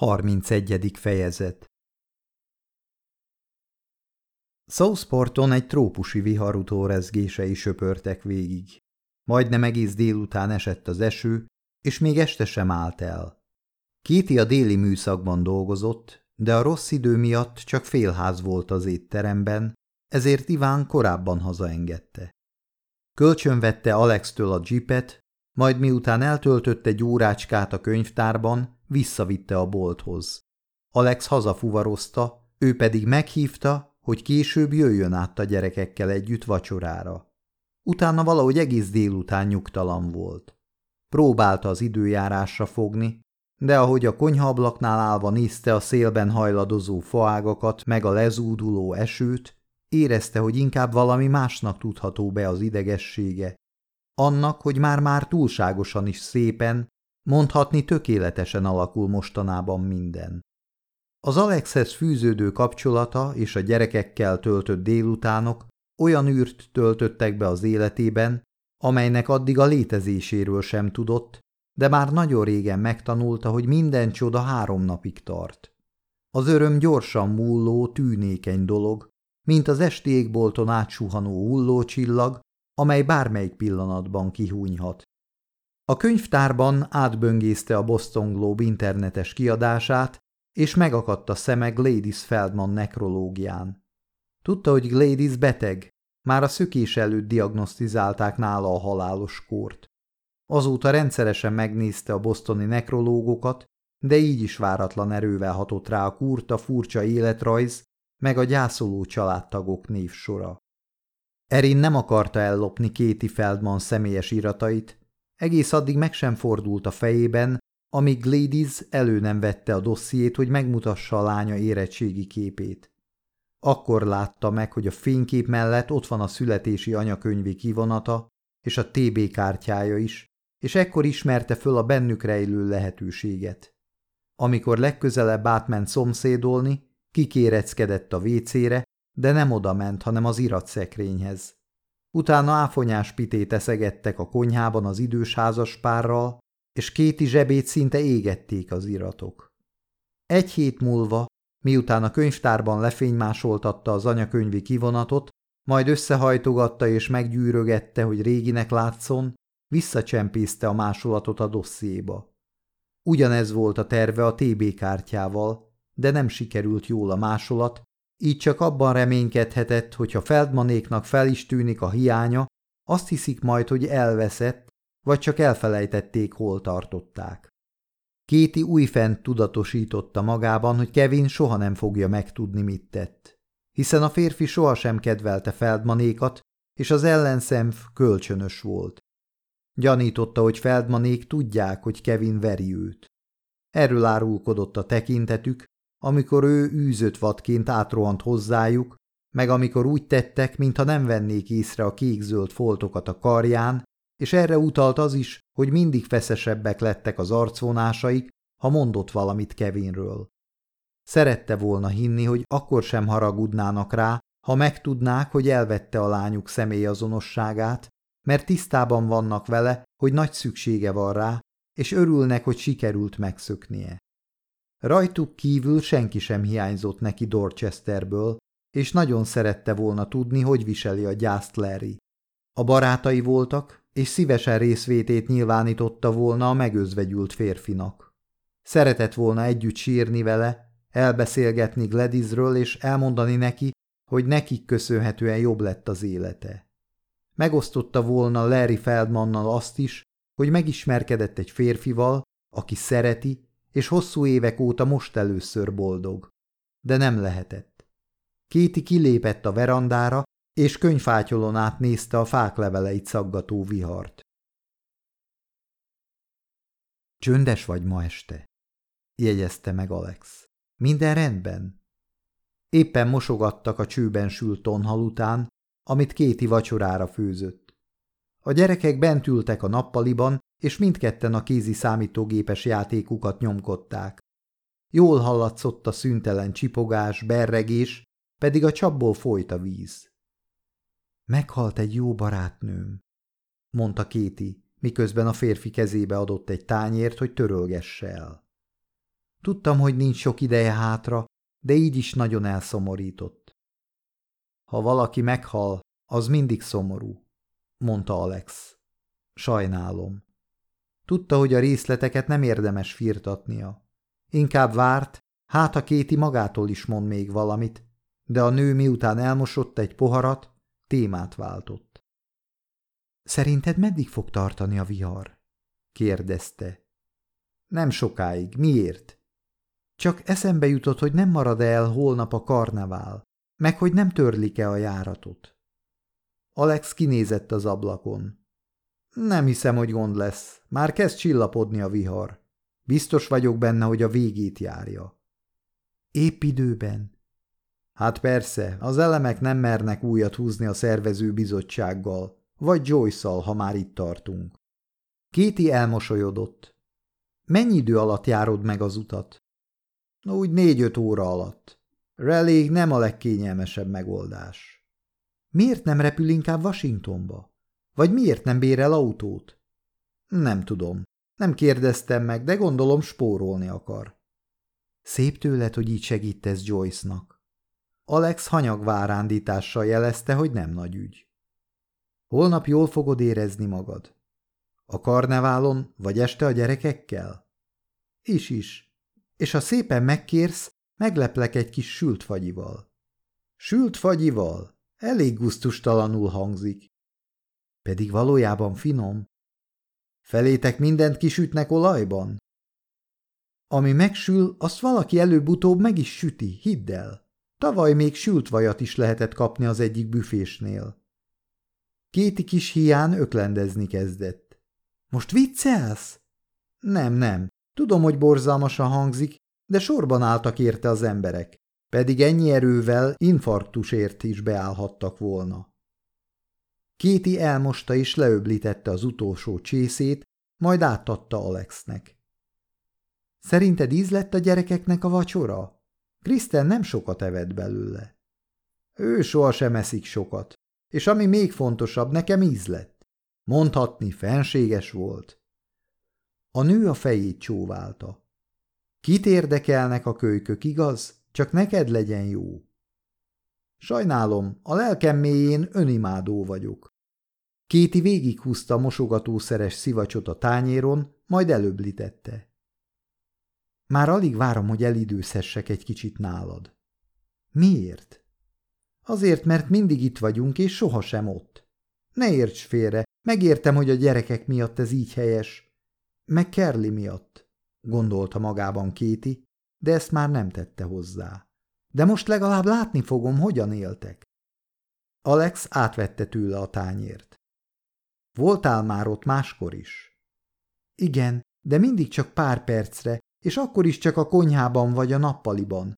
31. fejezet Southporton egy trópusi viharutó rezgései söpörtek végig. Majdnem egész délután esett az eső, és még este sem állt el. Kéti a déli műszakban dolgozott, de a rossz idő miatt csak félház volt az étteremben, ezért Iván korábban hazaengedte. Kölcsönvette Alex-től a jeepet, majd miután eltöltött egy órácskát a könyvtárban, visszavitte a bolthoz. Alex hazafuvarozta, ő pedig meghívta, hogy később jöjjön át a gyerekekkel együtt vacsorára. Utána valahogy egész délután nyugtalan volt. Próbálta az időjárásra fogni, de ahogy a konyhaablaknál állva nézte a szélben hajladozó faágakat meg a lezúduló esőt, érezte, hogy inkább valami másnak tudható be az idegessége. Annak, hogy már-már túlságosan is szépen, Mondhatni tökéletesen alakul mostanában minden. Az Alexhez fűződő kapcsolata és a gyerekekkel töltött délutánok olyan űrt töltöttek be az életében, amelynek addig a létezéséről sem tudott, de már nagyon régen megtanulta, hogy minden csoda három napig tart. Az öröm gyorsan múló, tűnékeny dolog, mint az esti égbolton átsuhanó hullócsillag, amely bármelyik pillanatban kihúnyhat. A könyvtárban átböngészte a Boston Globe internetes kiadását, és megakadt a szeme Gladys Feldman nekrológián. Tudta, hogy Gladys beteg, már a szökés előtt diagnosztizálták nála a halálos kórt. Azóta rendszeresen megnézte a bosztoni nekrológokat, de így is váratlan erővel hatott rá a kurta furcsa életrajz, meg a gyászoló családtagok névsora. Erin nem akarta ellopni Kéti Feldman személyes iratait, egész addig meg sem fordult a fejében, amíg Gladys elő nem vette a dossziét, hogy megmutassa a lánya érettségi képét. Akkor látta meg, hogy a fénykép mellett ott van a születési anyakönyvi kivonata és a TB kártyája is, és ekkor ismerte föl a bennük rejlő lehetőséget. Amikor legközelebb átment szomszédolni, kikéreckedett a vécére, de nem oda ment, hanem az iratszekrényhez. Utána áfonyás pitét eszegettek a konyhában az idős házas párral, és kéti zsebét szinte égették az iratok. Egy hét múlva, miután a könyvtárban lefénymásoltatta az anyakönyvi kivonatot, majd összehajtogatta és meggyűrögette, hogy réginek látszon, visszacsempészte a másolatot a dossziéba. Ugyanez volt a terve a TB kártyával, de nem sikerült jól a másolat, így csak abban reménykedhetett, hogy ha Feldmanéknak fel is tűnik a hiánya, azt hiszik majd, hogy elveszett, vagy csak elfelejtették, hol tartották. Kéti újfent tudatosította magában, hogy Kevin soha nem fogja megtudni, mit tett. Hiszen a férfi sohasem kedvelte Feldmanékat, és az ellenszemf kölcsönös volt. Gyanította, hogy Feldmanék tudják, hogy Kevin veri őt. Erről árulkodott a tekintetük, amikor ő űzött vadként átrohant hozzájuk, meg amikor úgy tettek, mintha nem vennék észre a kék-zöld foltokat a karján, és erre utalt az is, hogy mindig feszesebbek lettek az arcvonásaik, ha mondott valamit Kevinről. Szerette volna hinni, hogy akkor sem haragudnának rá, ha megtudnák, hogy elvette a lányuk személyazonosságát, mert tisztában vannak vele, hogy nagy szüksége van rá, és örülnek, hogy sikerült megszöknie. Rajtuk kívül senki sem hiányzott neki Dorchesterből, és nagyon szerette volna tudni, hogy viseli a gyászt Larry. A barátai voltak, és szívesen részvétét nyilvánította volna a megözvegyült férfinak. Szeretett volna együtt sírni vele, elbeszélgetni Gladysről és elmondani neki, hogy nekik köszönhetően jobb lett az élete. Megosztotta volna Larry Feldmannal azt is, hogy megismerkedett egy férfival, aki szereti, és hosszú évek óta most először boldog. De nem lehetett. Kéti kilépett a verandára, és könyvfátyolon át nézte a fák leveleit szaggató vihart. Csöndes vagy ma este? jegyezte meg Alex. Minden rendben? Éppen mosogattak a csőben sült tonhal után, amit Kéti vacsorára főzött. A gyerekek bent ültek a nappaliban, és mindketten a kézi számítógépes játékukat nyomkodták. Jól hallatszott a szüntelen csipogás, berregés, pedig a csapból folyt a víz. Meghalt egy jó barátnőm, mondta Kéti, miközben a férfi kezébe adott egy tányért, hogy törölgesse el. Tudtam, hogy nincs sok ideje hátra, de így is nagyon elszomorított. Ha valaki meghal, az mindig szomorú, mondta Alex. Sajnálom. Tudta, hogy a részleteket nem érdemes firtatnia. Inkább várt, hát a Kéti magától is mond még valamit, de a nő miután elmosott egy poharat, témát váltott. Szerinted meddig fog tartani a vihar? kérdezte. Nem sokáig. Miért? Csak eszembe jutott, hogy nem marad el holnap a karnevál, meg hogy nem törlik-e a járatot. Alex kinézett az ablakon. Nem hiszem, hogy gond lesz. Már kezd csillapodni a vihar. Biztos vagyok benne, hogy a végét járja. Épp időben. Hát persze, az elemek nem mernek újat húzni a szervező bizottsággal, vagy joyce ha már itt tartunk. Kéti elmosolyodott. Mennyi idő alatt járod meg az utat? Úgy négy-öt óra alatt. Relég nem a legkényelmesebb megoldás. Miért nem repül inkább Washingtonba? Vagy miért nem bérel autót? Nem tudom. Nem kérdeztem meg, de gondolom spórolni akar. Szép tőled, hogy így segítesz Joyce-nak. Alex hanyagvárándítással jelezte, hogy nem nagy ügy. Holnap jól fogod érezni magad. A karneválon, vagy este a gyerekekkel? Is is. És ha szépen megkérsz, megleplek egy kis sült fagyival. Sült fagyival? Elég guztustalanul hangzik. Pedig valójában finom. Felétek mindent kisütnek olajban? Ami megsül, azt valaki előbb-utóbb meg is süti, hidd el. Tavaly még sült vajat is lehetett kapni az egyik büfésnél. Kéti kis hián öklendezni kezdett. Most viccelsz? Nem, nem. Tudom, hogy borzalmasan hangzik, de sorban álltak érte az emberek. Pedig ennyi erővel infarktusért is beállhattak volna. Kéti elmosta és leöblítette az utolsó csészét, majd átadta Alexnek. Szerinted íz lett a gyerekeknek a vacsora? Kriszten nem sokat evett belőle. Ő sohasem eszik sokat, és ami még fontosabb, nekem íz lett. Mondhatni fenséges volt. A nő a fejét csóválta. Kit érdekelnek a kölykök, igaz? Csak neked legyen jó. Sajnálom, a lelkem mélyén önimádó vagyok. Kéti végighúzta a mosogatószeres szivacsot a tányéron, majd előblítette. Már alig várom, hogy elidőzhessek egy kicsit nálad. Miért? Azért, mert mindig itt vagyunk, és sohasem ott. Ne érts félre, megértem, hogy a gyerekek miatt ez így helyes. Meg Kerli miatt, gondolta magában Kéti, de ezt már nem tette hozzá. De most legalább látni fogom, hogyan éltek. Alex átvette tőle a tányért. Voltál már ott máskor is? Igen, de mindig csak pár percre, és akkor is csak a konyhában vagy a nappaliban.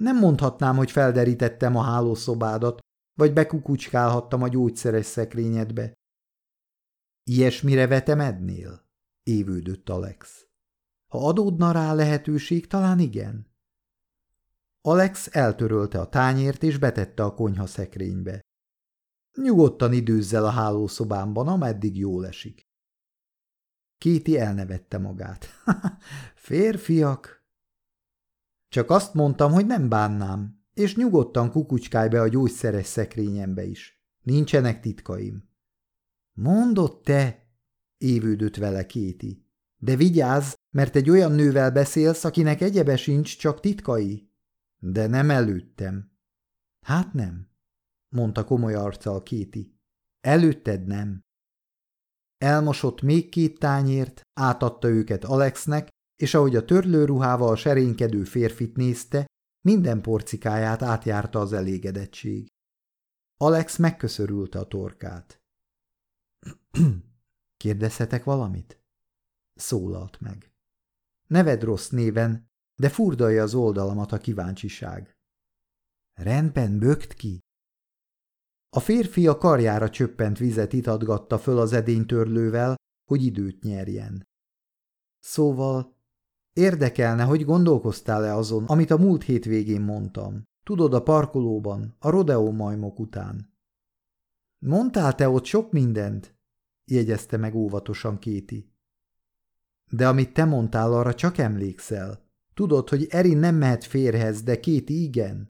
Nem mondhatnám, hogy felderítettem a hálószobádat, vagy bekukucskálhattam a gyógyszeres szekrényedbe. Ilyesmire vetemednél? Évődött Alex. Ha adódna rá lehetőség, talán igen. Alex eltörölte a tányért és betette a konyha szekrénybe. Nyugodtan időzzel a hálószobámban, ameddig jól esik. Kéti elnevette magát. Férfiak! Csak azt mondtam, hogy nem bánnám, és nyugodtan kukucskálj be a gyógyszeres szekrényembe is. Nincsenek titkaim. Mondott te? Évődött vele Kéti. De vigyázz, mert egy olyan nővel beszélsz, akinek egyebe sincs, csak titkai. De nem előttem. Hát nem mondta komoly arccal Kéti. Előtted nem. Elmosott még két tányért, átadta őket Alexnek, és ahogy a törlőruhával serénykedő férfit nézte, minden porcikáját átjárta az elégedettség. Alex megköszörülte a torkát. Kérdezhetek valamit? Szólalt meg. Neved rossz néven, de furdalja az oldalamat a kíváncsiság. Rendben bögt ki, a férfi a karjára csöppent vizet itatgatta föl az edénytörlővel, hogy időt nyerjen. Szóval érdekelne, hogy gondolkoztál-e azon, amit a múlt hétvégén mondtam. Tudod, a parkolóban, a rodeó majmok után. Mondtál te ott sok mindent? jegyezte meg óvatosan Kéti. De amit te mondtál, arra csak emlékszel. Tudod, hogy Erin nem mehet férhez, de két igen?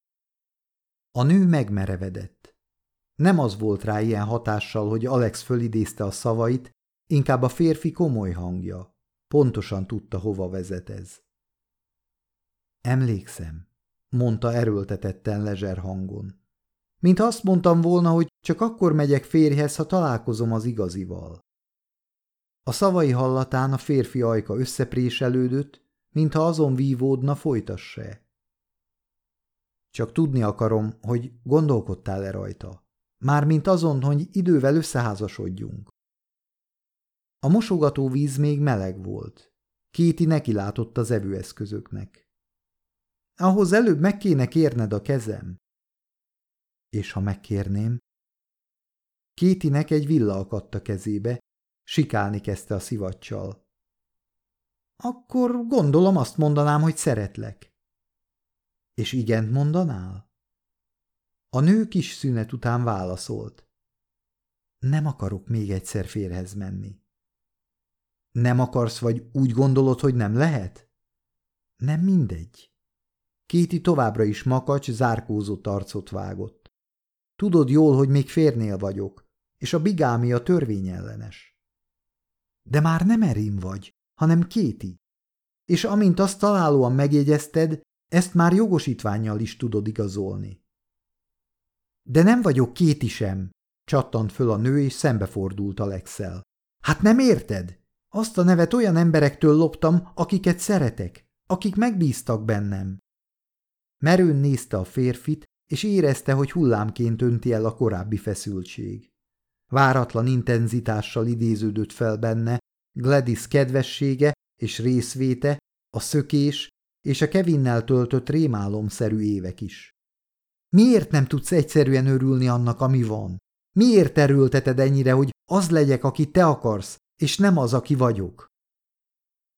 A nő megmerevedett. Nem az volt rá ilyen hatással, hogy Alex fölidézte a szavait, inkább a férfi komoly hangja. Pontosan tudta, hova vezet ez. Emlékszem, mondta erőltetetten lezser hangon. Mint azt mondtam volna, hogy csak akkor megyek férjhez, ha találkozom az igazival. A szavai hallatán a férfi ajka összepréselődött, mintha azon vívódna, folytassa-e. Csak tudni akarom, hogy gondolkodtál-e rajta. Mármint azon, hogy idővel összeházasodjunk. A mosogató víz még meleg volt. Kéti neki látott az evőeszközöknek. Ahhoz előbb meg kéne kérned a kezem. És ha megkérném? Kétinek egy villa akadt a kezébe, sikálni kezdte a szivacsal. Akkor gondolom azt mondanám, hogy szeretlek. És igent mondanál? A nő kis szünet után válaszolt. Nem akarok még egyszer férhez menni. Nem akarsz, vagy úgy gondolod, hogy nem lehet? Nem mindegy. Kéti továbbra is makacs, zárkózott arcot vágott. Tudod jól, hogy még férnél vagyok, és a bigámia törvényellenes. De már nem Erin vagy, hanem Kéti. És amint azt találóan megjegyezted, ezt már jogosítványjal is tudod igazolni. De nem vagyok Kéti sem, csattant föl a nő, és szembefordult Alexel. Hát nem érted? Azt a nevet olyan emberektől loptam, akiket szeretek, akik megbíztak bennem. Merőn nézte a férfit, és érezte, hogy hullámként önti el a korábbi feszültség. Váratlan intenzitással idéződött fel benne Gladys kedvessége és részvéte, a szökés és a Kevinnel töltött rémálomszerű évek is. Miért nem tudsz egyszerűen örülni annak, ami van? Miért erőlteted ennyire, hogy az legyek, aki te akarsz, és nem az, aki vagyok?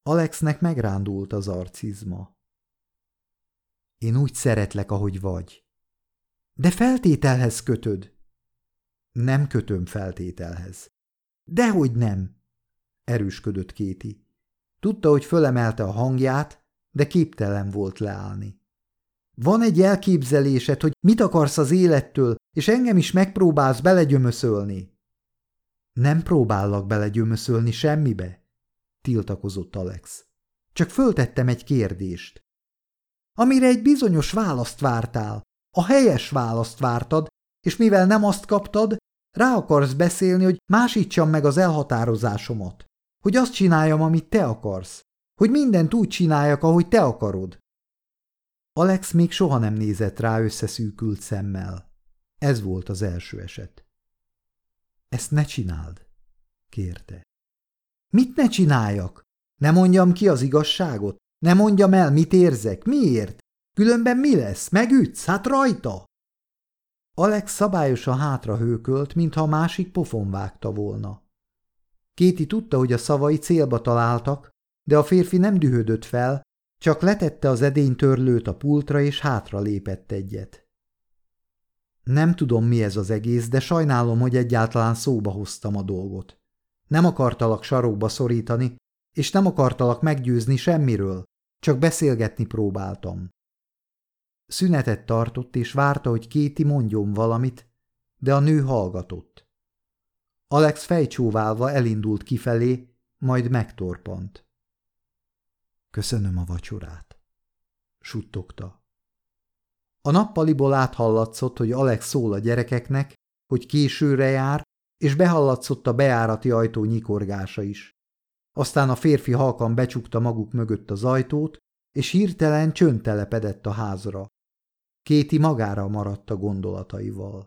Alexnek megrándult az arcizma. Én úgy szeretlek, ahogy vagy. De feltételhez kötöd. Nem kötöm feltételhez. Dehogy nem, erősködött Kéti. Tudta, hogy fölemelte a hangját, de képtelen volt leállni. Van egy elképzelésed, hogy mit akarsz az élettől, és engem is megpróbálsz belegyömöszölni. Nem próbállak belegyömöszölni semmibe, tiltakozott Alex. Csak föltettem egy kérdést. Amire egy bizonyos választ vártál, a helyes választ vártad, és mivel nem azt kaptad, rá akarsz beszélni, hogy másítsam meg az elhatározásomat, hogy azt csináljam, amit te akarsz, hogy mindent úgy csináljak, ahogy te akarod. Alex még soha nem nézett rá összeszűkült szemmel. Ez volt az első eset. Ezt ne csináld, kérte. Mit ne csináljak? Ne mondjam ki az igazságot? Ne mondjam el, mit érzek? Miért? Különben mi lesz? Megütsz? Hát rajta! Alex szabályosan hátra hőkölt, mintha a másik pofon vágta volna. Kéti tudta, hogy a szavai célba találtak, de a férfi nem dühödött fel, csak letette az edénytörlőt a pultra, és hátra lépett egyet. Nem tudom, mi ez az egész, de sajnálom, hogy egyáltalán szóba hoztam a dolgot. Nem akartalak sarokba szorítani, és nem akartalak meggyőzni semmiről, csak beszélgetni próbáltam. Szünetet tartott, és várta, hogy Kéti mondjon valamit, de a nő hallgatott. Alex fejcsóválva elindult kifelé, majd megtorpant. Köszönöm a vacsorát, suttogta. A nappaliból áthallatszott, hogy Alex szól a gyerekeknek, hogy későre jár, és behallatszott a beárati ajtó nyikorgása is. Aztán a férfi halkan becsukta maguk mögött az ajtót, és hirtelen csönd telepedett a házra. Kéti magára maradt a gondolataival.